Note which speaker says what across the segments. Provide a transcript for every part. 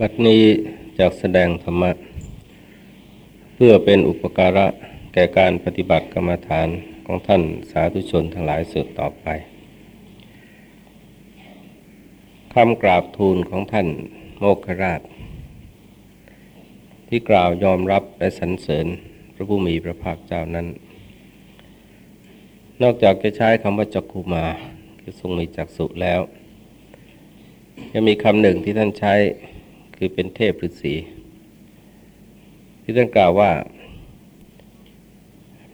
Speaker 1: บัดนี้จากแสดงธรรมะ เพื่อเป็นอุปการะแก่การปฏิบัติกรรมฐานของท่านสาธุชนทั้งหลายสืบต่อไปคำกราบทูลของท่านโมกขราช ที่กล่าวยอมรับและสรรเสริญพระผู้มีพระภาคเจ้านั้น นอกจากจะใช้คำว่าจักคุมาคือทรงมีจักสุแล้วยังมีคำหนึ่งที่ท่านใช้ คือเป็นเทพฤาษีที่ท่านกล่าวว่า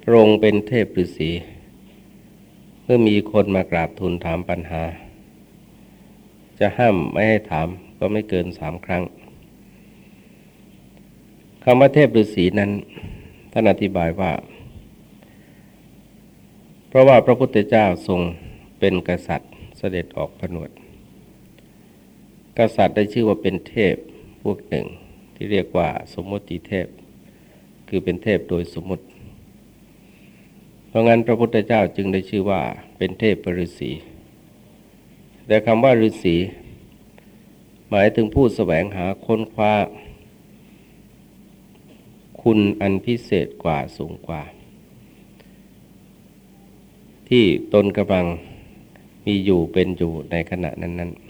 Speaker 1: พระองค์เป็นเทพฤาษีเมื่อมีคนมากราบทูลถามปัญหา จะห้ามไม่ให้ถามก็ไม่เกินสามครั้งคำว่าเทพฤาษีนั้นท่านอธิบายว่า เพราะว่าพระพุทธเจ้าทรงเป็นกษัตริย์เสด็จออกผนวด กษัตริย์ได้ชื่อว่าเป็นเทพ พวกหนึ่งที่เรียกว่าสมมติเทพ คือเป็นเทพโดยสมมติ เพราะงั้นพระพุทธเจ้าจึงได้ชื่อว่าเป็นเทพปฤษีแต่คำว่าฤาษีหมายถึงผู้แสวงหาค้นคว้า คุณอันพิเศษกว่าสูงกว่า ที่ตนกำลังมีอยู่เป็นอยู่ในขณะนั้นๆ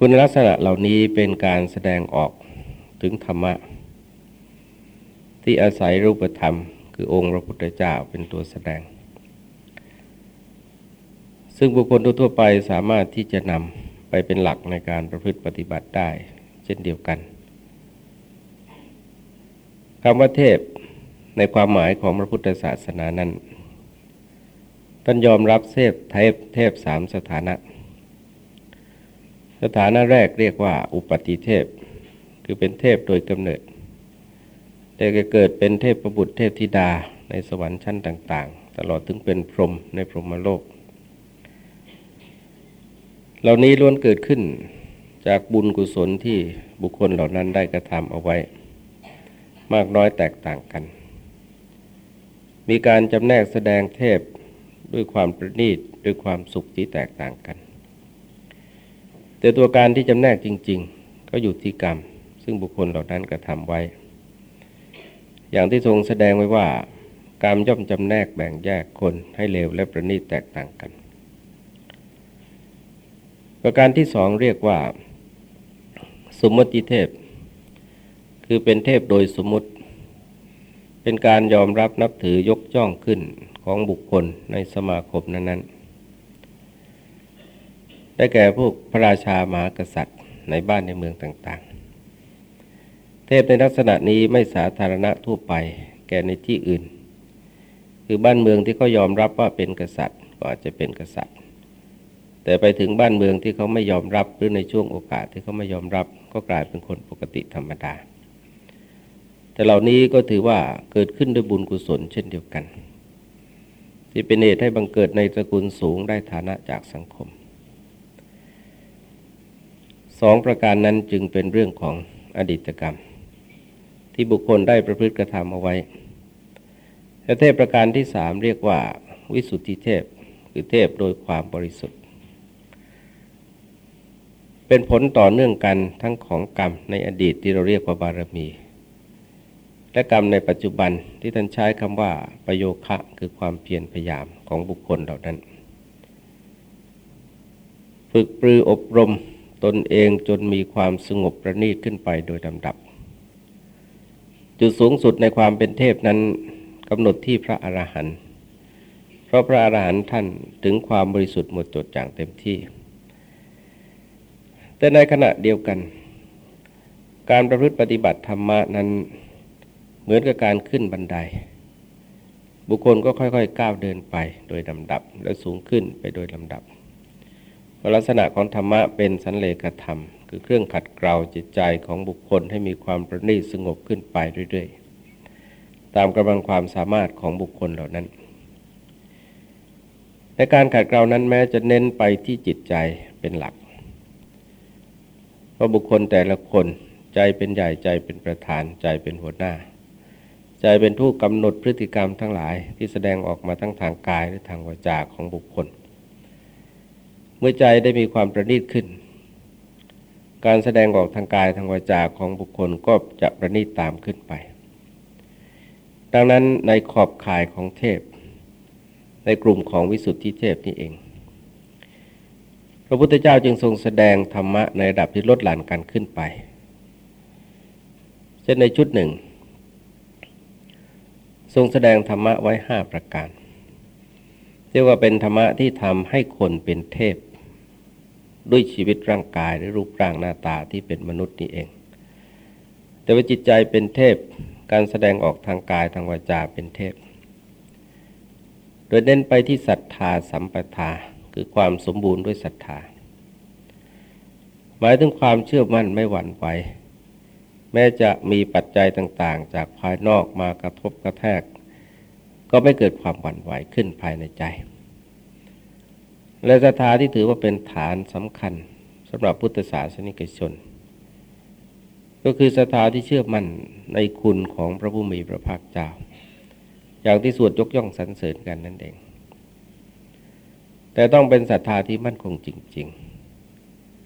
Speaker 1: คุณลักษณะเหล่านี้เป็นการแสดงออกถึงธรรมะ ที่อาศัยรูปธรรม คือองค์พระพุทธเจ้าเป็นตัวแสดง ซึ่งบุคคลทั่วไปสามารถที่จะนำไปเป็นหลักในการประพฤติปฏิบัติได้ เช่นเดียวกันคำว่าเทพในความหมายของพระพุทธศาสนานั้นท่านยอมรับเทพเทพเทพสามสถานะ สถานะแรกเรียกว่า อุปติเทพ คือเป็นเทพโดยกำเนิด แต่จะเกิดเป็นเทพประบุตรเทพธิดาในสวรรค์ชั้นต่าง ๆ ตลอดถึงเป็นพรหมในพรหมโลก เหล่านี้ล้วนเกิดขึ้นจากบุญกุศลที่บุคคลเหล่านั้นได้กระทำเอาไว้ มากน้อยแตกต่างกัน มีการจำแนกแสดงเทพด้วยความประณีตด้วยความสุขที่แตกต่างกัน แต่ตัวการที่จำแนกจริง ๆ ก็อยู่ที่กรรม ซึ่งบุคคลเหล่านั้นกระทำไว้ อย่างที่ทรงแสดงไว้ว่า กรรมย่อมจำแนกแบ่งแยกคนให้เลวและประณีตแตกต่างกัน ประการที่สองเรียกว่า สมมติเทพ คือเป็นเทพโดยสมมติ เป็นการยอมรับนับถือยกจ้องขึ้นของบุคคลในสมาคมนั้นๆ ได้แก่พวกพระราชามหากษัตริย์ ในบ้านในเมืองต่างๆ เทพในลักษณะนี้ไม่สาธารณะทั่วไป แก่ในที่อื่น คือบ้านเมืองที่เขายอมรับว่าเป็นกษัตริย์ ก็อาจจะเป็นกษัตริย์ แต่ไปถึงบ้านเมืองที่เขาไม่ยอมรับหรือในช่วงโอกาสที่เขาไม่ยอมรับ ก็กลายเป็นคนปกติธรรมดา แต่เหล่านี้ก็ถือว่าเกิดขึ้นด้วยบุญกุศลเช่นเดียวกัน ที่เป็นเหตุให้บังเกิดในตระกูลสูงได้ฐานะจากสังคม สองประการนั้นจึงเป็นเรื่องของอดีตกรรม ที่บุคคลได้ประพฤติกระทำเอาไว้และเทพประการที่สามเรียกว่าวิสุทธิเทพคือเทพโดยความบริสุทธิ์ เป็นผลต่อเนื่องกันทั้งของกรรมในอดีตที่เราเรียกว่าบารมี และกรรมในปัจจุบันที่ท่านใช้คำว่าประโยคะคือความเพียรพยายามของบุคคลเหล่านั้น ฝึกปรืออบรม ตนเองจนมีความสงบประณีตขึ้นไปโดยลำดับ จุดสูงสุดในความเป็นเทพนั้นกำหนดที่พระอรหันต์เพราะพระอรหันต์ท่านถึงความบริสุทธิ์หมดจดอย่างเต็มที่ แต่ในขณะเดียวกัน การประพฤติปฏิบัติธรรมะนั้นเหมือนกับการขึ้นบันได บุคคลก็ค่อยๆ ก้าวเดินไปโดยลำดับ และสูงขึ้นไปโดยลำดับ ลักษณะของธรรมะเป็นสันเลกธรรม คือเครื่องขัดเกลาจิตใจของบุคคลให้มีความประณีตสงบขึ้นไปเรื่อยๆ ตามกำลังความสามารถของบุคคลเหล่านั้นในการขัดเกลานั้นแม้จะเน้นไปที่จิตใจเป็นหลัก เพราะบุคคลแต่ละคนใจเป็นใหญ่ใจเป็นประธานใจเป็นหัวหน้า ใจเป็นผู้กำหนดพฤติกรรมทั้งหลายที่แสดงออกมาทั้งทางกายและทางวาจาของบุคคล เมื่อใจได้มีความประณีตขึ้น การแสดงออกทางกายทางวาจาของบุคคลก็จะประณีตตามขึ้นไป ดังนั้นในขอบข่ายของเทพ ในกลุ่มของวิสุทธิเทพนี่เอง พระพุทธเจ้าจึงทรงแสดงธรรมะในระดับที่ลดหลั่นกันขึ้นไป เช่นในชุดหนึ่ง ทรงแสดงธรรมะไว้ห้าประการเรียกว่าเป็นธรรมะที่ทำให้คนเป็นเทพ ด้วยชีวิตร่างกายหรือรูปร่างหน้าตาที่เป็นมนุษย์นี่เอง แต่ว่าจิตใจเป็นเทพการแสดงออกทางกายทางวาจาเป็นเทพ โดยเน้นไปที่ศรัทธาสัมปทาคือความสมบูรณ์ด้วยศรัทธา หมายถึงความเชื่อมั่นไม่หวั่นไหวแม้จะมีปัจจัยต่างๆ จากภายนอกมากระทบกระแทก ก็ไม่เกิดความหวั่นไหวขึ้นภายในใจ และศรัทธาที่ถือว่าเป็นฐานสำคัญสำหรับพุทธศาสนิกชน ก็คือศรัทธาที่เชื่อมั่นในคุณของพระผู้มีพระภาคเจ้า อย่างที่สวดยกย่องสรรเสริญกันนั่นเอง แต่ต้องเป็นศรัทธาที่มั่นคงจริง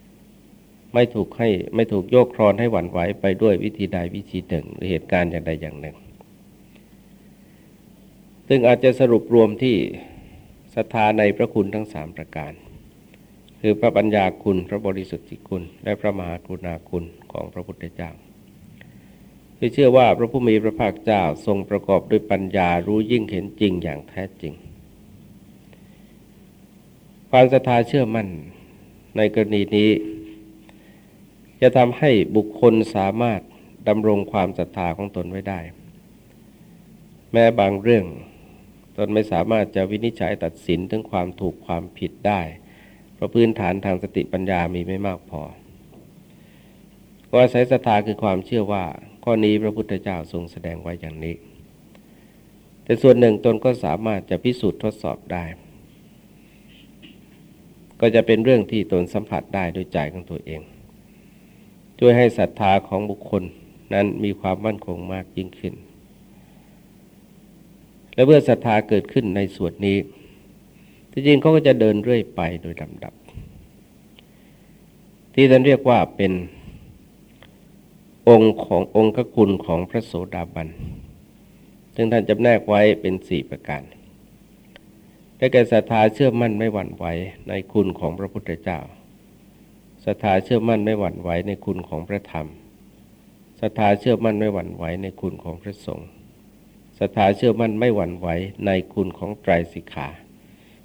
Speaker 1: ๆ ไม่ถูกให้ไม่ถูกโยกครอนให้หวั่นไหวไปด้วยวิธีใดวิธีหนึ่งหรือเหตุการณ์อย่างใดอย่างหนึ่ง ซึ่งอาจจะสรุปรวมที่ ศรัทธาในพระคุณทั้งสามประการ คือพระปัญญาคุณพระบริสุทธิคุณ และพระมหากรุณาคุณของพระพุทธเจ้าคือเชื่อว่าพระผู้มีพระภาคเจ้าทรงประกอบด้วยปัญญารู้ยิ่งเห็นจริงอย่างแท้จริง ความศรัทธาเชื่อมั่นในกรณีนี้ จะทำให้บุคคลสามารถดำรงความศรัทธาของตนไว้ได้ แม้บางเรื่อง ตนไม่สามารถจะวินิจฉัยตัดสินถึงความถูกความผิดได้ เพราะพื้นฐานทางสติปัญญามีไม่มากพอก็อาศัยศรัทธาคือความเชื่อว่า ข้อนี้พระพุทธเจ้าทรงแสดงไว้อย่างนี้ แต่ส่วนหนึ่งตนก็สามารถจะพิสูจน์ทดสอบได้ ก็จะเป็นเรื่องที่ตนสัมผัสได้ด้วยใจของตัวเอง ช่วยให้ศรัทธาของบุคคลนั้นมีความมั่นคงมากยิ่งขึ้น และเมื่อศรัทธาเกิดขึ้นในส่วนนี้ที่จริงเขาก็จะเดินเรื่อยไปโดยลำดับ ที่ท่านเรียกว่าเป็นองค์ขององค์คุณของพระโสดาบัน ซึ่งท่านจำแนกไว้เป็นสี่ประการได้แก่ศรัทธาเชื่อมั่นไม่หวั่นไหวในคุณของพระพุทธเจ้าศรัทธาเชื่อมั่นไม่หวั่นไหวในคุณของพระธรรมศรัทธาเชื่อมั่นไม่หวั่นไหวในคุณของพระสงฆ์ ศรัทธาเชื่อมั่นไม่หวั่นไหวในคุณของไตรสิกขา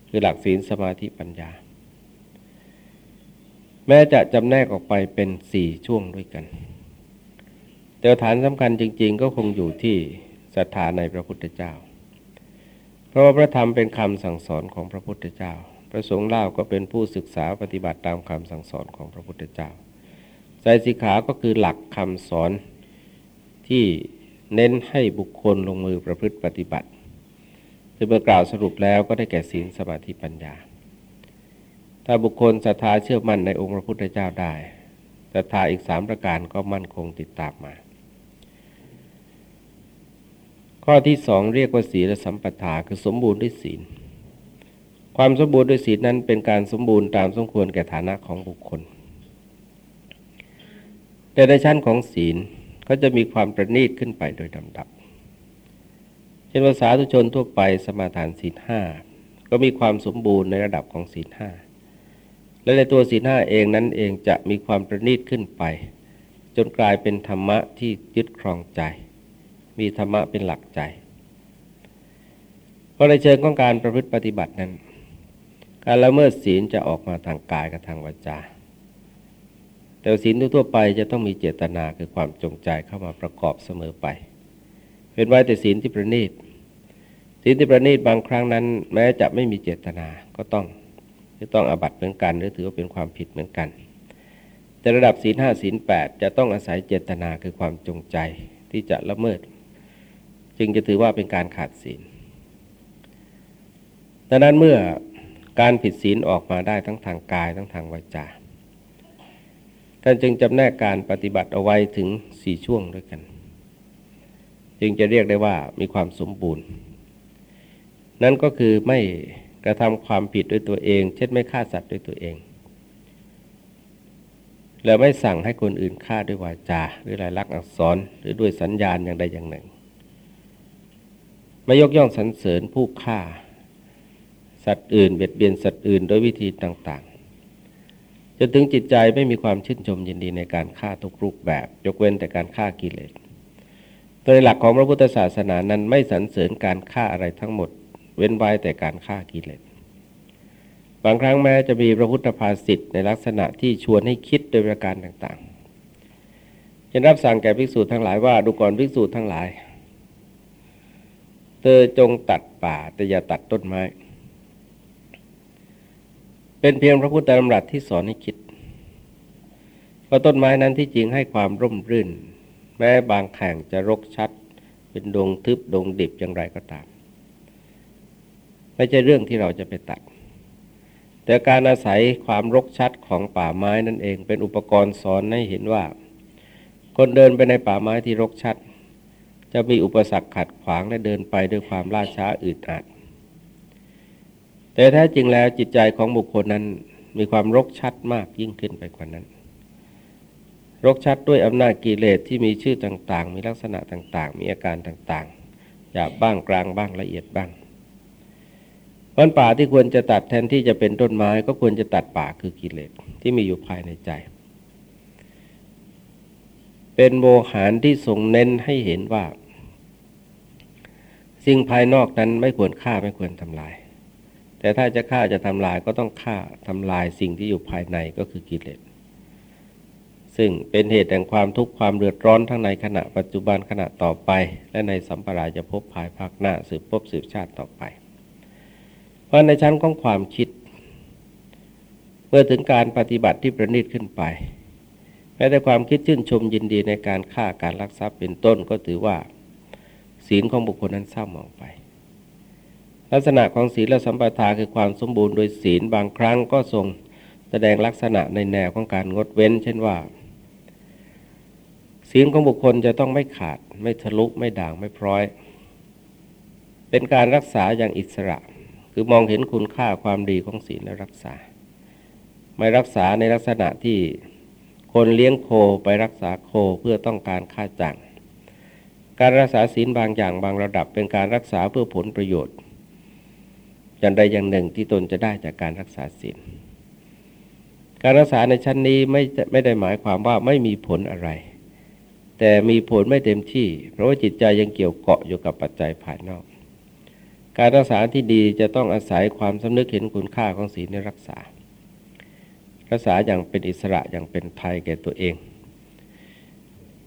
Speaker 1: คือหลักศีลสมาธิปัญญา แม้จะจำแนกออกไปเป็นสี่ช่วงด้วยกัน แต่ฐานสำคัญจริง ๆ ก็คงอยู่ที่ศรัทธาในพระพุทธเจ้า เพราะว่าพระธรรมเป็นคำสั่งสอนของพระพุทธเจ้า พระสงฆ์เล่าก็เป็นผู้ศึกษาปฏิบัติตามคำสั่งสอนของพระพุทธเจ้าไตรสิกขาก็คือหลักคำสอนที่ เน้นให้บุคคลลงมือประพฤติปฏิบัติจะเมื่อกล่าวสรุปแล้วก็ได้แก่ศีลสมาธิปัญญา ถ้าบุคคลศรัทธาเชื่อมั่นในองค์พระพุทธเจ้าได้ศรัทธาอีกสามประการก็มั่นคงติดตามมา ข้อที่สองเรียกว่าศีลสัมปทาคือสมบูรณ์ด้วยศีล ความสมบูรณ์ด้วยศีลนั้นเป็นการสมบูรณ์ตามสมควรแก่ฐานะของบุคคล แต่ในชั้นของศีล ก็จะมีความประณีตขึ้นไปโดยลำดับ เช่นภาษาทุชนทั่วไปสมาทานศีลห้าก็มีความสมบูรณ์ในระดับของศีลห้าและในตัวศีลห้าเองนั้นเองจะมีความประณีตขึ้นไป จนกลายเป็นธรรมะที่ยึดครองใจ มีธรรมะเป็นหลักใจ เพราะในเชิงของการประพฤติปฏิบัตินั้น การละเมิดศีลจะออกมาทางกายกับทางวาจา แต่ศีลทั่วไปจะต้องมีเจตนาคือความจงใจเข้ามาประกอบเสมอไป เป็นไว้แต่ศีลที่ประณีตศีลที่ประณีตบางครั้งนั้น แม้จะไม่มีเจตนาก็ต้องจะต้องอบัตเหมือนกัน หรือถือว่าเป็นความผิดเหมือนกัน แต่ระดับศีลห้าศีลแปดจะต้องอาศัยเจตนาคือความจงใจที่จะละเมิด จึงจะถือว่าเป็นการขาดศีลดังนั้นเมื่อการผิดศีลออกมาได้ทั้งทางกายทั้งทางวาจา ท่านจึงจำแนกการปฏิบัติเอาไว้ถึงสี่ช่วงด้วยกัน จึงจะเรียกได้ว่ามีความสมบูรณ์ นั่นก็คือไม่กระทำความผิดด้วยตัวเอง เช่นไม่ฆ่าสัตว์ด้วยตัวเอง แล้วไม่สั่งให้คนอื่นฆ่าด้วยวาจาหรือลายลักษณ์อักษรหรือด้วยสัญญาณอย่างใดอย่างหนึ่ง ไม่ยกย่องสรรเสริญผู้ฆ่า สัตว์อื่นเบียดเบียนสัตว์อื่นโดยวิธีต่าง จนถึงจิตใจไม่มีความชื่นชมยินดีในการฆ่าทุกรูปแบบ ยกเว้นแต่การฆ่ากิเลสโดยหลักของพระพุทธศาสนานั้นไม่สรรเสริญการฆ่าอะไรทั้งหมด เว้นไว้แต่การฆ่ากิเลสบางครั้งแม้จะมีพระพุทธภาษิตในลักษณะที่ชวนให้คิดโดยประการต่างๆจะรับสั่งแก่ภิกษุทั้งหลายว่าดูก่อนภิกษุทั้งหลาย เธอจงตัดป่าแต่อย่าตัดต้นไม้ เป็นเพียงพระพุทธธรรมรัสที่สอนให้คิดว่าต้นไม้นั้นที่จริงให้ความร่มรื่น แม้บางแข่งจะรกชัด เป็นดงทึบดงดิบอย่างไรก็ตาม ไม่ใช่เรื่องที่เราจะไปตัด แต่การอาศัยความรกชัดของป่าไม้นั่นเอง เป็นอุปกรณ์สอนให้เห็นว่า คนเดินไปในป่าไม้ที่รกชัด จะมีอุปสรรคขัดขวางและเดินไปด้วยความล่าช้าอึดอัด แต่แท้จริงแล้วจิตใจของบุคคลนั้นมีความรกชัดมากยิ่งขึ้นไปกว่านั้น รกชัดด้วยอำนาจกิเลสที่มีชื่อต่าง ๆ มีลักษณะต่าง ๆ มีอาการต่างๆหยาบบ้างกลางบ้างละเอียดบ้างวันป่าที่ควรจะตัดแทนที่จะเป็นต้นไม้ ก็ควรจะตัดป่าคือกิเลสที่มีอยู่ภายในใจ เป็นโมหารที่ทรงเน้นให้เห็นว่า สิ่งภายนอกนั้นไม่ควรฆ่าไม่ควรทำลาย แต่ถ้าจะฆ่าจะทำลายก็ต้องฆ่าทำลายสิ่งที่อยู่ภายในก็คือกิเลสซึ่งเป็นเหตุแห่งความทุกข์ความเดือดร้อนทั้งในขณะปัจจุบันขณะต่อไป และในสัมปราจะพบภายภาคหน้าสืบพบสืบชาติต่อไป เพราะในชั้นของความคิด เมื่อถึงการปฏิบัติที่ประณีตขึ้นไปแม้แต่ความคิดชื่นชมยินดีในการฆ่าการลักทรัพย์เป็นต้นก็ถือว่า ศีลของบุคคลนั้นเศร้าหมองไป ลักษณะของศีลและสัมปทาคือความสมบูรณ์โดยศีลบางครั้งก็ทรงแสดงลักษณะในแนวของการงดเว้น เช่นว่า ศีลของบุคคลจะต้องไม่ขาด ไม่ทะลุไม่ด่างไม่พร้อย เป็นการรักษาอย่างอิสระ คือมองเห็นคุณค่าความดีของศีลและรักษา ไม่รักษาในลักษณะที่คนเลี้ยงโคไปรักษาโคเพื่อต้องการค่าจ้างการรักษาศีลบางอย่างบางระดับเป็นการรักษาเพื่อผลประโยชน์ อย่างใดอย่างหนึ่งที่ตนจะได้จากการรักษาศีลการรักษาในชั้นนี้ไม่ไม่ได้หมายความว่าไม่มีผลอะไร แต่มีผลไม่เต็มที่ เพราะว่าจิตใจยังเกี่ยวเกาะอยู่กับปัจจัยภายนอก การรักษาที่ดีจะต้องอาศัยความสำนึกเห็นคุณค่าของศีลในรักษา รักษาอย่างเป็นอิสระอย่างเป็นไทยแก่ตัวเอง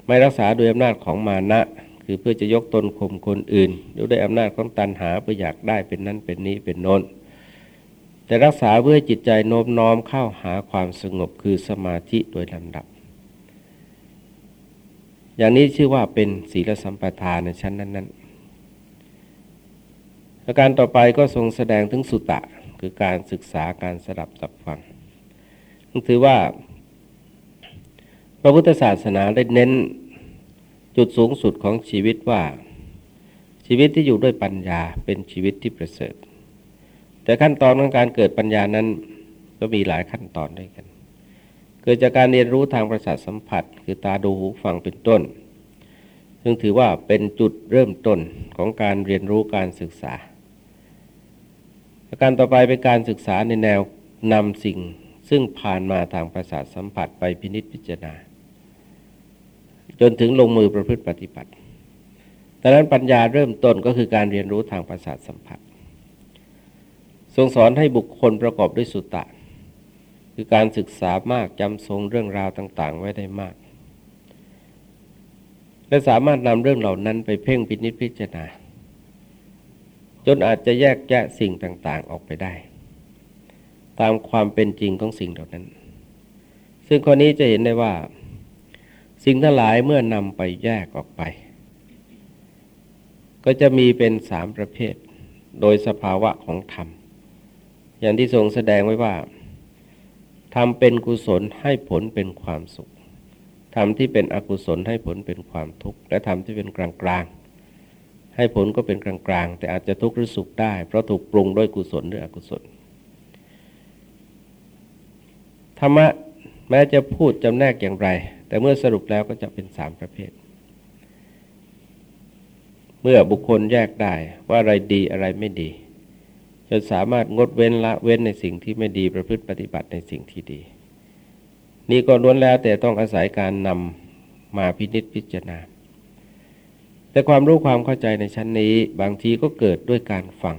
Speaker 1: ไม่รักษาโดยอำนาจของมานะ คือเพื่อจะยกตนข่มคนอื่นด้วยอำนาจของตันหาเพื่ออยากได้เป็นนั้นเป็นนี้เป็นโน้น แต่รักษาเพื่อจิตใจโน้มน้อมเข้าหาความสงบคือสมาธิโดยลำดับ อย่างนี้ชื่อว่าเป็นศีลสัมปทานในชั้นนั้นๆประการต่อไปก็ทรงแสดงถึงสุตะคือการศึกษาการสดับสับฟังถือว่าพระพุทธศาสนาได้เน้น จุดสูงสุดของชีวิตว่า ชีวิตที่อยู่ด้วยปัญญาเป็นชีวิตที่ประเสริฐ แต่ขั้นตอนของการเกิดปัญญานั้นก็มีหลายขั้นตอนด้วยกัน เกิดจากการเรียนรู้ทางประสาทสัมผัส คือตาดูหูฟังเป็นต้น ซึ่งถือว่าเป็นจุดเริ่มต้นของการเรียนรู้การศึกษาการต่อไปเป็นการศึกษาในแนวนำสิ่งซึ่งผ่านมาทางประสาทสัมผัสไปพินิจพิจารณา จนถึงลงมือประพฤติปฏิบัติดังนั้นปัญญาเริ่มต้นก็คือการเรียนรู้ทางประสาทสัมผัส ทรงสอนให้บุคคลประกอบด้วยสุตตะ คือการศึกษามากจำทรงเรื่องราวต่างๆ ไว้ได้มาก และสามารถนำเรื่องเหล่านั้นไปเพ่งพินิจพิจารณา จนอาจจะแยกแยะสิ่งต่างๆออกไปได้ ตามความเป็นจริงของสิ่งเหล่านั้น ซึ่งข้อนี้จะเห็นได้ว่า สิ่งทั้งหลายเมื่อนำไปแยกออกไป ก็จะมีเป็นสามประเภท โดยสภาวะของธรรม อย่างที่ทรงแสดงไว้ว่าทำเป็นกุศลให้ผลเป็นความสุขทำที่เป็นอกุศลให้ผลเป็นความทุกข์ และทำที่เป็นกลางๆให้ผลก็เป็นกลางๆแต่อาจจะทุกข์หรือสุขได้ เพราะถูกปรุงด้วยกุศลหรืออกุศลธรรมะแม้จะพูดจำแนกอย่างไร แต่เมื่อสรุปแล้วก็จะเป็นสามประเภท เมื่อบุคคลแยกได้ว่าอะไรดีอะไรไม่ดีจนสามารถงดเว้นละเว้นในสิ่งที่ไม่ดีประพฤติปฏิบัติในสิ่งที่ดี นี่ก็ล้วนแล้วแต่ต้องอาศัยการนำมาพินิษพิจารณา แต่ความรู้ความเข้าใจในชั้นนี้บางทีก็เกิดด้วยการฟัง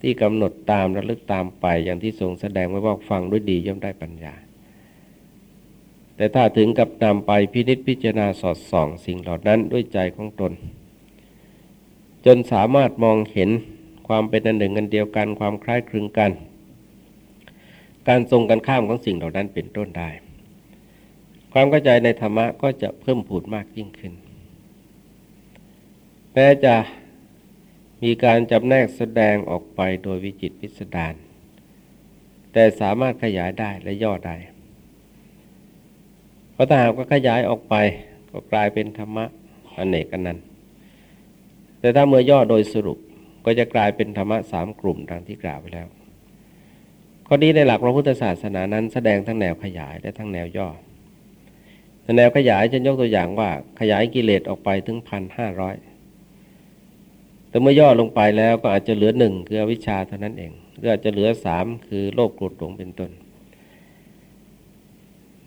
Speaker 1: ที่กำหนดตามระลึกตามไปอย่างที่ทรงแสดงไว้ว่าฟังด้วยดีย่อมได้ปัญญา แต่ถ้าถึงกับนำไปพินิษพิจารณาสอดส่องสิ่งเหล่านั้นด้วยใจของตน จนสามารถมองเห็นความเป็นอันหนึ่งอันเดียวกันความคล้ายคลึงกัน การทรงกันข้ามของสิ่งเหล่านั้นเป็นต้นได้ ความเข้าใจในธรรมะก็จะเพิ่มผูดมากยิ่งขึ้นแม้จะมีการจำแนกแสดงออกไปโดยวิจิตพิสดารแต่สามารถขยายได้และย่อได้ เพราะถ้าหากว่าขยายออกไป ก็กลายเป็นธรรมะอเนกนันต์แต่ถ้าเมื่อย่อโดยสรุปก็จะกลายเป็นธรรมะสามกลุ่มดังที่กล่าวไปแล้ว ข้อนี้ในหลักพระพุทธศาสนานั้น แสดงทั้งแนวขยายและทั้งแนวย่อแนวขยายจะยกตัวอย่างว่าขยายกิเลสออกไปถึงพันห้าร้อยแต่เมื่อย่อลงไปแล้วก็อาจจะเหลือหนึ่งคือวิชาเท่านั้นเองหรืออาจจะเหลือสามคือโลภโกรธหลงเป็นต้น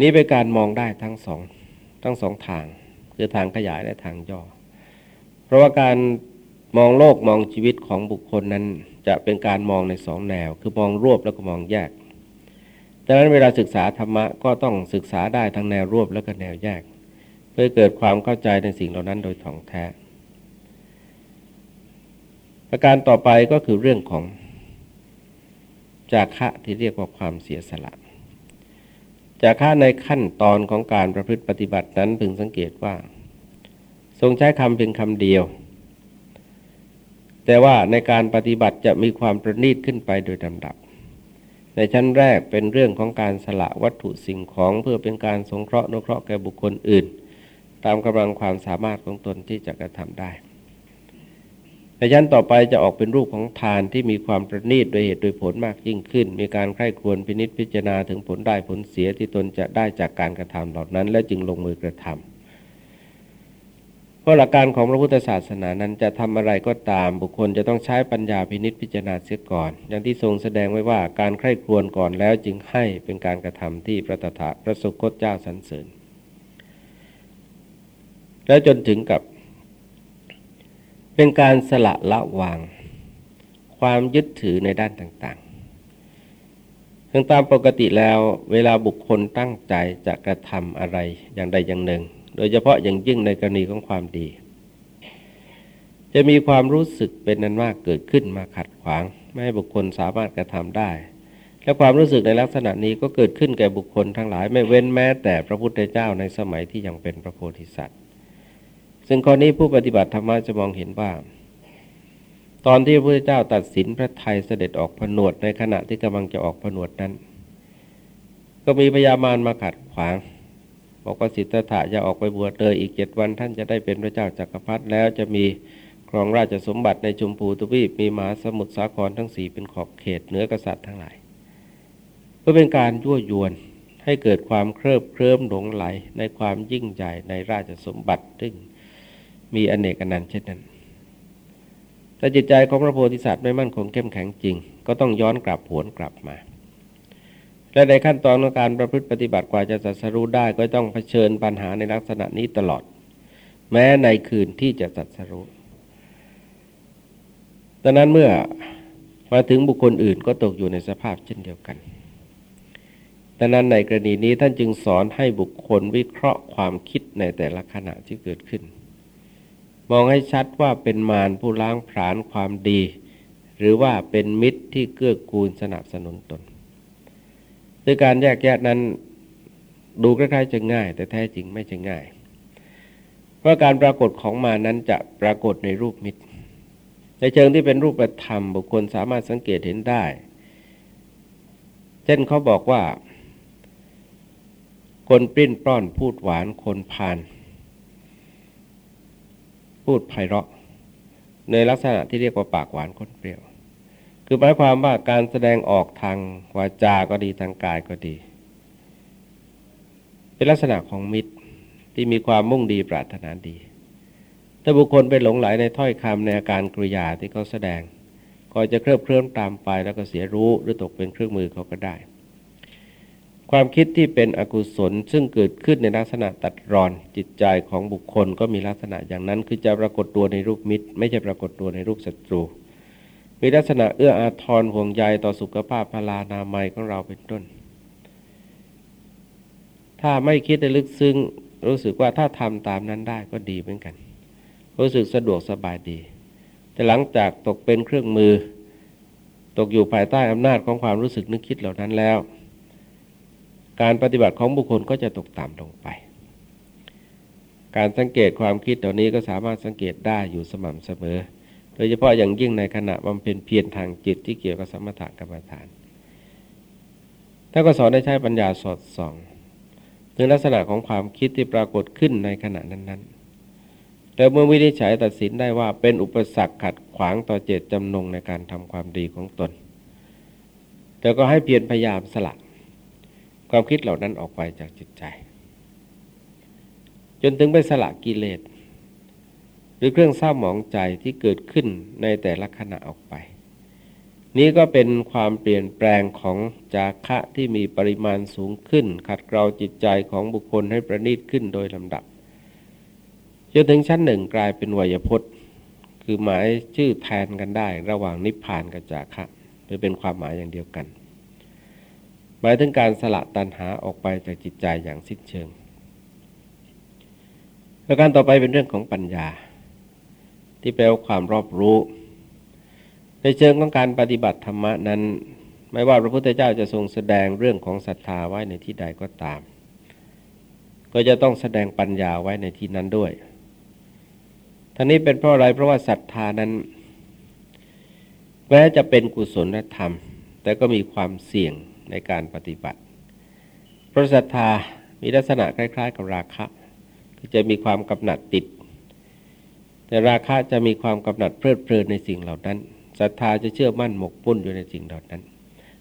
Speaker 1: นี้เป็นการมองได้ทั้งสองทั้งสองทาง คือทางขยายและทางย่อ เพราะว่าการมองโลกมองชีวิตของบุคคลนั้น จะเป็นการมองในสองแนว คือมองรวบแล้วก็มองแยกดังนั้นเวลาศึกษาธรรมะก็ต้องศึกษาได้ทั้งแนวรวบแล้วก็แนวแยก เพื่อเกิดความเข้าใจในสิ่งเหล่านั้นโดยถ่องแท้ ประการต่อไปก็คือเรื่องของจากะที่เรียกว่าความเสียสละ จากะในขั้นตอนของการประพฤติปฏิบัตินั้นพึงสังเกตว่า ทรงใช้คำเพียงคำเดียว แต่ว่าในการปฏิบัติจะมีความประณีตขึ้นไปโดยลำดับ ในชั้นแรกเป็นเรื่องของการสละวัตถุสิ่งของเพื่อเป็นการสงเคราะห์นุเคราะห์แก่บุคคลอื่น ตามกำลังความสามารถของตนที่จะกระทำได้ ในชั้นต่อไปจะออกเป็นรูปของทานที่มีความประณีตโดยเหตุโดยผลมากยิ่งขึ้น มีการใคร่ควรพินิษพิจารณาถึงผลได้ผลเสียที่ตนจะได้จากการกระทำเหล่านั้น และจึงลงมือกระทำราะหลักการของพระพุทธศาสนานั้นจะทำอะไรก็ตามบุคคลจะต้องใช้ปัญญาพินิษพิจารณาเสียก่อน อย่างที่ทรงแสดงไว้ว่าการใคร่ครวญก่อนแล้วจึงให้เป็นการกระทำที่พระตถาพระสุคตเจ้าสรรเสริญแล้วจนถึงกับ เป็นการสละละวาง ความยึดถือในด้านต่างๆซึ่งตามปกติแล้วเวลาบุคคลตั้งใจจะกระทำอะไรอย่างใดอย่างหนึ่ง โดยเฉพาะอย่างยิ่งในกรณีของความดี จะมีความรู้สึกเป็นนั้นมากเกิดขึ้นมาขัดขวาง ไม่ให้บุคคลสามารถกระทำได้และความรู้สึกในลักษณะนี้ก็เกิดขึ้นแก่บุคคลทั้งหลายไม่เว้นแม้แต่พระพุทธเจ้าในสมัยที่ยังเป็นพระโพธิสัตว์ ซึ่งข้อนี้ผู้ปฏิบัติธรรมะจะมองเห็นว่า ตอนที่พระพุทธเจ้าตัดสินพระไทยเสด็จออกผนวดในขณะที่กำลังจะออกผนวดนั้น ก็มีพญามารมาขัดขวางบอกว่าสิทธัตถะจะออกไปบวชเลยอีกเจ็ดวัน ท่านจะได้เป็นพระเจ้าจากักรพรรดิแล้วจะมีครองราชสมบัติในชมพูทวีปมีมหาสมุทรสาครทั้งสี่เป็นขอบเขตเหนือกษัตริย์ทั้งหลายเพื่อเป็นการยั่วยวนให้เกิดความเคลิบเคลิ้มหลงไหลในความยิ่งใหญ่ในราชสมบัติซึ่ง มีอเนกอนันต์เช่นนั้นแต่จิตใจของพระโพธิสัตว์ไม่มั่นคงเข้มแข็งจริง ก็ต้องย้อนกลับผวนกลับมา และในขั้นตอนของการประพฤติปฏิบัติกว่าจะสัสรู้ได้ก็ต้องเผชิญปัญหาในลักษณะนี้ตลอด แม้ในคืนที่จะสัสรู้ดังนั้นเมื่อมาถึงบุคคลอื่นก็ตกอยู่ในสภาพเช่นเดียวกันดังนั้นในกรณีนี้ท่านจึงสอนให้บุคคลวิเคราะห์ความคิดในแต่ละขณะที่เกิดขึ้น มองให้ชัดว่าเป็นมารผู้ล้างผลาญความดี หรือว่าเป็นมิตรที่เกื้อกูลสนับสนุนตนโดยการแยกแยะนั้นดูคล้ายๆจะง่าย แต่แท้จริงไม่ใช่ง่าย เพราะการปรากฏของมานั้นจะปรากฏในรูปมิตร ในเชิงที่เป็นรูปธรรมบุคคลสามารถสังเกตเห็นได้ เช่นเขาบอกว่า คนปริ้นปล้อนพูดหวานคนพาน พูดไพเราะ ในลักษณะที่เรียกว่าปากหวานคนเปรี้ยว คือหมายความว่าการแสดงออกทางวาจาก็ดีทางกายก็ดี เป็นลักษณะของมิตรที่มีความมุ่งดีปรารถนาดีถ้าบุคคลไปหลงไหลในถ้อยคำในอาการกริยาที่เขาแสดง ก็จะเคลิบเคลื่อนตามไปแล้วก็เสียรู้หรือตกเป็นเครื่องมือเขาก็ได้ ความคิดที่เป็นอกุศลซึ่งเกิดขึ้นในลักษณะตัดรอน จิตใจของบุคคลก็มีลักษณะอย่างนั้น คือจะปรากฏตัวในรูปมิตร ไม่ใช่ปรากฏตัวในรูปศัตรู มีลักษณะเอื้ออาทรห่วงใยต่อสุขภาพพลานามัยของเราเป็นต้น ถ้าไม่คิดในลึกซึ้งรู้สึกว่าถ้าทำตามนั้นได้ก็ดีเหมือนกัน รู้สึกสะดวกสบายดี แต่หลังจากตกเป็นเครื่องมือ ตกอยู่ภายใต้อำนาจของความรู้สึกนึกคิดเหล่านั้นแล้ว การปฏิบัติของบุคคลก็จะตกต่ำลงไป การสังเกตความคิดเหล่านี้ก็สามารถสังเกตได้อยู่สม่ำเสมอ โดยเฉพาะอย่างยิ่งในขณะบำเพ็ญเพียรทางจิตที่เกี่ยวกับสมถกรรมฐานท่านก็สอนได้ใช้ปัญญาสอดส่องถึงลักษณะของความคิดที่ปรากฏขึ้นในขณะนั้น ๆแต่เมื่อวินิจฉัยตัดสินได้ว่าเป็นอุปสรรคขัดขวางต่อเจตจำนงในการทำความดีของตนแต่ก็ให้เพียรพยายามสละ ความคิดเหล่านั้นออกไปจากจิตใจ จนถึงไปสละกิเลส หรือเครื่องเศร้าหมองใจที่เกิดขึ้นในแต่ละขณะออกไป นี้ก็เป็นความเปลี่ยนแปลงของจาคะที่มีปริมาณสูงขึ้น ขัดเกลาจิตใจของบุคคลให้ประณีตขึ้นโดยลำดับจนถึงชั้นหนึ่งกลายเป็นวยพจน์ คือหมายชื่อแทนกันได้ ระหว่างนิพพานกับจาคะโดยเป็นความหมายอย่างเดียวกัน หมายถึงการสละตัณหาออกไปจากจิตใจอย่างสิ้นเชิงแล้วการต่อไปเป็นเรื่องของปัญญา ที่แปลว่าความรอบรู้ ในเชิงของการปฏิบัติธรรมนั้น ไม่ว่าพระพุทธเจ้าจะทรงแสดงเรื่องของศรัทธาไว้ในที่ใดก็ตาม ก็จะต้องแสดงปัญญาไว้ในที่นั้นด้วยท่านี้เป็นเพราะอะไรเพราะว่าศรัทธานั้นแม้จะเป็นกุศลธรรม แต่ก็มีความเสี่ยง ในการปฏิบัติเพราะศรัทธามีลักษณะคล้าย ๆ กับราคะคือจะมีความกำหนัดติด แต่ราคะจะมีความกำหนัดเพลิดเพลินในสิ่งเหล่านั้นศรัทธาจะเชื่อมั่นหมกปุ้นอยู่ในสิ่งเหล่านั้น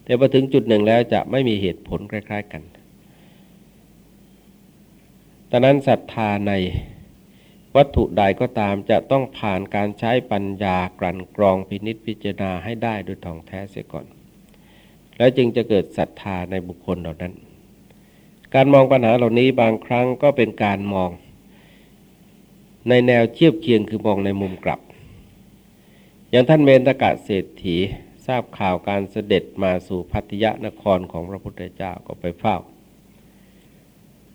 Speaker 1: แต่พอถึงจุดหนึ่งแล้วจะไม่มีเหตุผลคล้าย ๆ กันตอนนั้นศรัทธาในวัตถุใดก็ตามจะต้องผ่านการใช้ปัญญากลั่นกรองพินิษพิจารณาให้ได้โดยท่องแท้เสียก่อน แล้วจึงจะเกิดศรัทธาในบุคคลเหล่านั้น การมองปัญหาเหล่านี้บางครั้งก็เป็นการมอง ในแนวเทียบเคียงคือมองในมุมกลับ อย่างท่านเมนตกะเศรษฐีทราบข่าวการเสด็จมาสู่พัทยนครของพระพุทธเจ้าก็ไปเฝ้า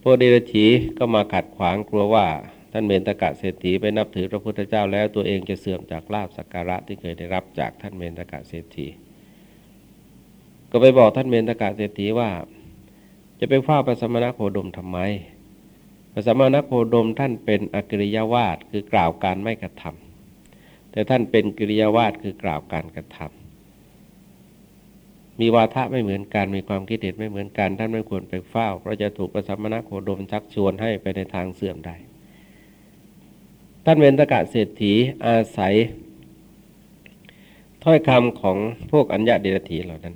Speaker 1: พวกเดรัจฉีก็มาขัดขวางกลัวว่า ท่านเมนตกะเศรษฐีไปนับถือพระพุทธเจ้าแล้วตัวเองจะเสื่อมจากลาบสักการะที่เคยได้รับจากท่านเมนตกะเศรษฐี ก็ไปบอกท่านเมนตกะเศรษฐีว่า จะไปเฝ้าพระสมณโคดมทำไม พระสมณโคดมท่านเป็นอกริยาวาสคือกล่าวการไม่กระทำแต่ท่านเป็นกิริยาวาสคือกล่าวการกระทำมีวาทะไม่เหมือนกันมีความคิดเห็นไม่เหมือนกันท่านไม่ควรไปเฝ้าเพราะจะถูกประสมมณโคดมชักชวนให้ไปในทางเสื่อมได้ท่านเวนตกะเศรษฐีอาศัย ถ้อยคำของพวกอัญญาเดรถีเหล่านั้น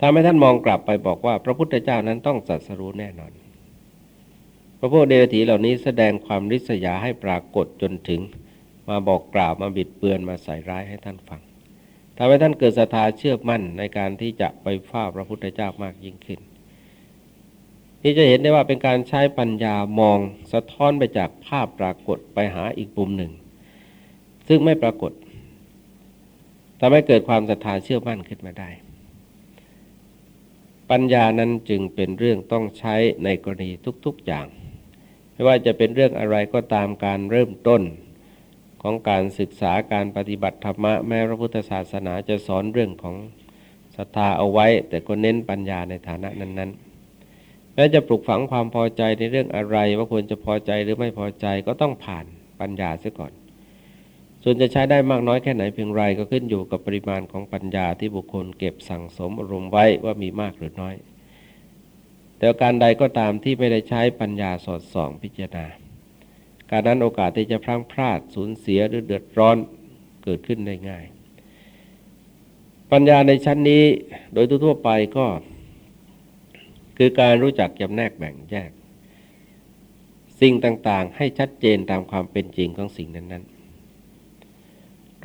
Speaker 1: ทำให้ท่านมองกลับไปบอกว่า พระพุทธเจ้านั้นต้องสัสรู้แน่นอน พระพวกเดรถีเหล่านี้แสดงความริษยาให้ปรากฏจนถึง มาบอกกล่าวมาบิดเบือนมาใส่ร้ายให้ท่านฟังทำให้ท่านเกิดศรัทธาเชื่อมั่นในการที่จะไปฝ้าพระพุทธเจ้ามากยิ่งขึ้น นี่จะเห็นได้ว่าเป็นการใช้ปัญญามองสะท้อนไปจากภาพปรากฏไปหาอีกปุ่มหนึ่ง ซึ่งไม่ปรากฏทำให้เกิดความศรัทธาเชื่อมั่นขึ้นมาได้ ปัญญานั้นจึงเป็นเรื่องต้องใช้ในกรณีทุกๆอย่าง ไม่ว่าจะเป็นเรื่องอะไรก็ตามการเริ่มต้น ของการศึกษาการปฏิบัติธรรมะแม้พระพุทธศาสนาจะสอนเรื่องของศรัทธาเอาไว้ แต่ก็เน้นปัญญาในฐานะนั้น ๆ แม้จะปลุกฝังความพอใจในเรื่องอะไร ว่าควรจะพอใจหรือไม่พอใจก็ต้องผ่านปัญญาเสียก่อน ส่วนจะใช้ได้มากน้อยแค่ไหนเพียงไรก็ขึ้นอยู่กับปริมาณของปัญญาที่บุคคลเก็บสั่งสมอารมณ์ไว้ว่ามีมากหรือน้อย แต่การใดก็ตามที่ไม่ได้ใช้ปัญญาสอดส่องพิจารณา การนั้นโอกาสที่จะพลั้งพลาดสูญเสียหรือเดือดร้อนเกิดขึ้นได้ง่าย ปัญญาในชั้นนี้โดยทั่วไปก็ คือการรู้จักจำแนกแบ่งแยก สิ่งต่างๆ ให้ชัดเจนตามความเป็นจริงของสิ่งนั้นๆ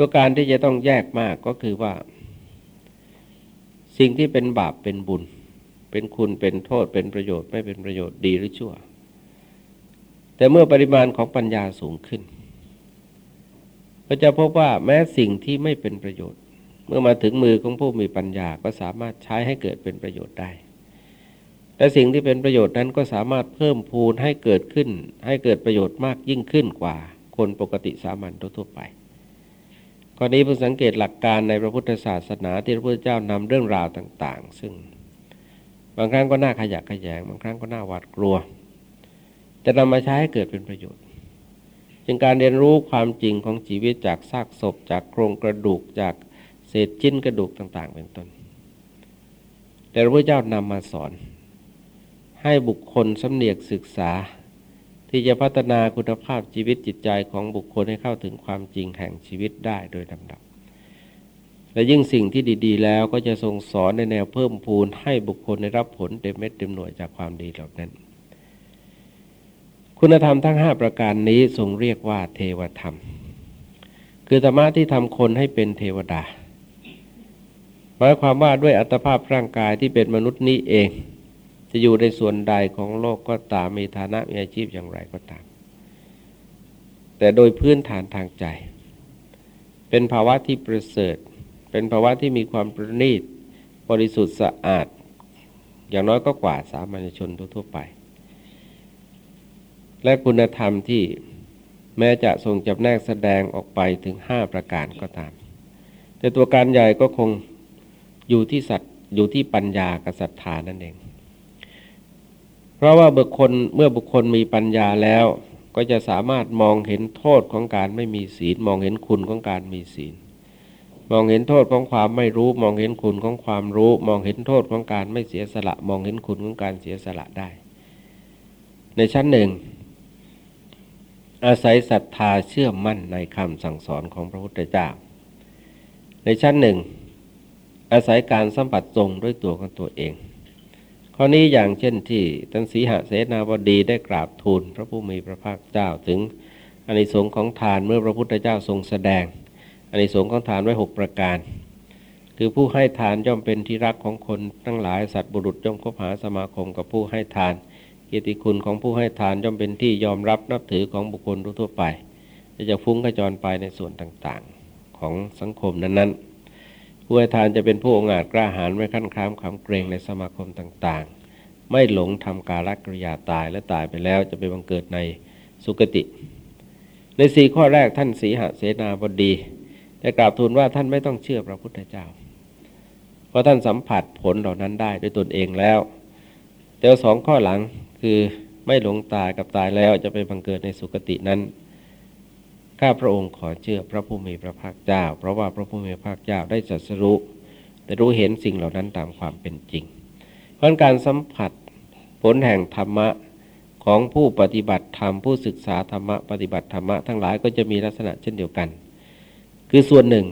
Speaker 1: ตัวการที่จะต้องแยกมากก็คือว่า สิ่งที่เป็นบาปเป็นบุญ เป็นคุณเป็นโทษเป็นประโยชน์ไม่เป็นประโยชน์ดีหรือชั่ว แต่เมื่อปริมาณของปัญญาสูงขึ้น ก็จะพบว่าแม้สิ่งที่ไม่เป็นประโยชน์ เมื่อมาถึงมือของผู้มีปัญญาก็สามารถใช้ให้เกิดเป็นประโยชน์ได้แต่สิ่งที่เป็นประโยชน์นั้นก็สามารถเพิ่มพูนให้เกิดขึ้น ให้เกิดประโยชน์มากยิ่งขึ้นกว่าคนปกติสามัญทั่วไป กรณีเพื่อสังเกตหลักการในพระพุทธศาสนาที่พระพุทธเจ้านำเรื่องราวต่าง ๆ ซึ่งบางครั้งก็น่าขยะขยง บางครั้งก็น่าหวาดกลัว แต่นำมาใช้ให้เกิดเป็นประโยชน์จึงการเรียนรู้ความจริงของชีวิตจากซากศพ จากโครงกระดูกจากเศษชิ้นกระดูกต่าง ๆ เป็นต้น แต่พระพุทธเจ้านำมาสอน ให้บุคคลสำเนียกศึกษา ที่จะพัฒนาคุณภาพชีวิตจิตใจของบุคคลให้เข้าถึงความจริงแห่งชีวิตได้โดยลำดับ และยิ่งสิ่งที่ดีๆ แล้วก็จะทรงสอนในแนวเพิ่มพูนให้บุคคลได้รับผลเต็มเม็ดเต็มหน่วยจากความดีเหล่านั้น คุณธรรมทั้งห้าประการนี้ทรงเรียกว่าเทวธรรม คือธรรมะที่ทำคนให้เป็นเทวดาหมายความว่าด้วยอัตภาพร่างกายที่เป็นมนุษย์นี้เอง จะอยู่ในส่วนใดของโลกก็ตามมีฐานะมีอาชีพอย่างไรก็ตาม แต่โดยพื้นฐานทางใจ เป็นภาวะที่ประเสริฐ เป็นภาวะที่มีความประณีตบริสุทธิ์สะอาด อย่างน้อยก็กว่าสามัญชนทั่วไป และคุณธรรมที่แม้จะทรงจำแนกแสดงออกไปถึงห้าประการก็ตาม แต่ตัวการใหญ่ก็คงอยู่ที่สัตว์อยู่ที่ปัญญากับศรัทธานั่นเอง เพราะว่าบุคคลเมื่อบุคคลมีปัญญาแล้ว ก็จะสามารถมองเห็นโทษของการไม่มีศีล มองเห็นคุณของการมีศีล มองเห็นโทษของความไม่รู้ มองเห็นคุณของความรู้ มองเห็นโทษของการไม่เสียสละ มองเห็นคุณของการเสียสละได้ ในชั้นหนึ่ง อาศัยศรัทธาเชื่อมั่นในคำสั่งสอนของพระพุทธเจ้า ในชั้นหนึ่ง อาศัยการสัมผัสทรงด้วยตัวของตัวเอง ข้อนี้อย่างเช่นที่ตันสีหเสนาบดีได้กราบทูลพระผู้มีพระภาคเจ้าถึงอานิสงส์ของทานเมื่อพระพุทธเจ้าทรงแสดงอานิสงส์ของทานไว้หกประการ คือผู้ให้ทานย่อมเป็นที่รักของคนทั้งหลายสัตว์บุรุษย่อมคบหาสมาคมกับผู้ให้ทานเกียรติคุณของผู้ให้ทานย่อมเป็นที่ยอมรับนับถือของบุคคลทั่วไปจะฟุ้งกระจรไปในส่วนต่างๆ ของสังคมนั้นๆ ผู้ให้ทานจะเป็นผู้องอาจกล้าหาญไม่ขั้นคล้ามขำเกรงในสมาคมต่างๆ ไม่หลงทำการักริยาตายและตายไปแล้วจะไปบังเกิดในสุคติ ในสี่ข้อแรกท่านสีหเสนาบดีได้กราบทูลว่าท่านไม่ต้องเชื่อพระพุทธเจ้า เพราะท่านสัมผัสผลเหล่านั้นได้ด้วยตนเองแล้วแต่สองข้อหลังคือไม่หลงตายกับตายแล้วจะไปบังเกิดในสุคตินั้น ข้าพระองค์ขอเชื่อพระผู้มีพระภาคเจ้า เพราะว่าพระผู้มีพระภาคเจ้าได้จัดสรุแต่รู้เห็นสิ่งเหล่านั้นตามความเป็นจริง เพราะการสัมผัสผลแห่งธรรมะของผู้ปฏิบัติธรรมผู้ศึกษาธรรมะปฏิบัติธรรมะทั้งหลายก็จะมีลักษณะเช่นเดียวกัน คือส่วนหนึ่ง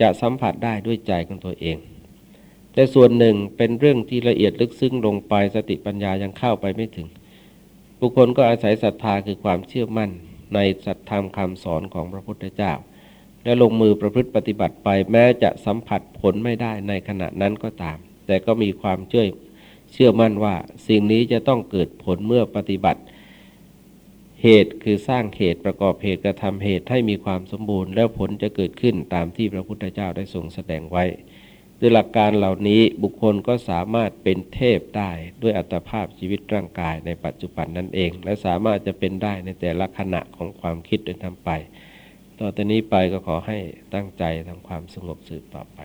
Speaker 1: จะสัมผัสได้ด้วยใจของตัวเอง แต่ส่วนหนึ่งเป็นเรื่องที่ละเอียดลึกซึ้งลงไปสติปัญญายังเข้าไปไม่ถึง บุคคลก็อาศัยศรัทธาคือความเชื่อมั่น ในสัตธรรมคำสอนของพระพุทธเจ้า และลงมือประพฤติปฏิบัติไปแม้จะสัมผัสผลไม่ได้ในขณะนั้นก็ตาม แต่ก็มีความเชื่อเชื่อมั่นว่าสิ่งนี้จะต้องเกิดผลเมื่อปฏิบัติ เหตุคือสร้างเหตุประกอบเหตุกระทำเหตุให้มีความสมบูรณ์ แล้วผลจะเกิดขึ้นตามที่พระพุทธเจ้าได้ทรงแสดงไว้ ด้วยหลักการเหล่านี้บุคคลก็สามารถเป็นเทพได้ด้วยอัตภาพชีวิตร่างกายในปัจจุบันนั่นเอง และสามารถจะเป็นได้ในแต่ละขณะของความคิดโดยทำไป ต่อจากนี้ไปก็ขอให้ตั้งใจทำความสงบสืบต่อไป